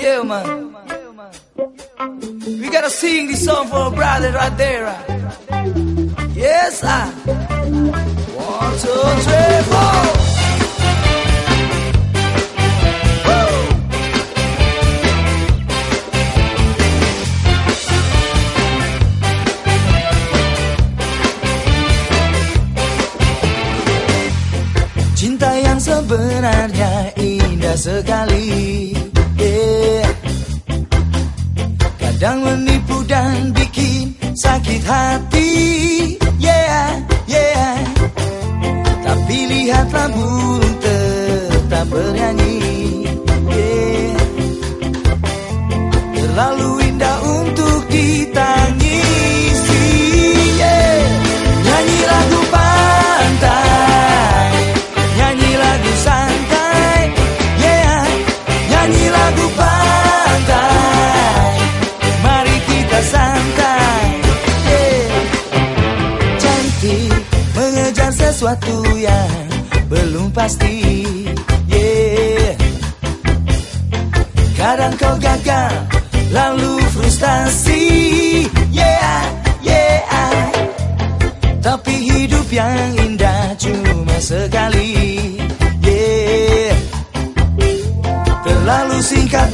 Yeah, man. We gotta sing this song for a brother right there. Right? Yes, I. One, two, three, four. Sebenarnya indah sekali happy. Sesuatu yang belum pasti. Yeah. Kadang kau gagal Lalu frustasi. Yeah Yeah. Tapi hidup yang indah cuma sekali. Yeah. Terlalu singkat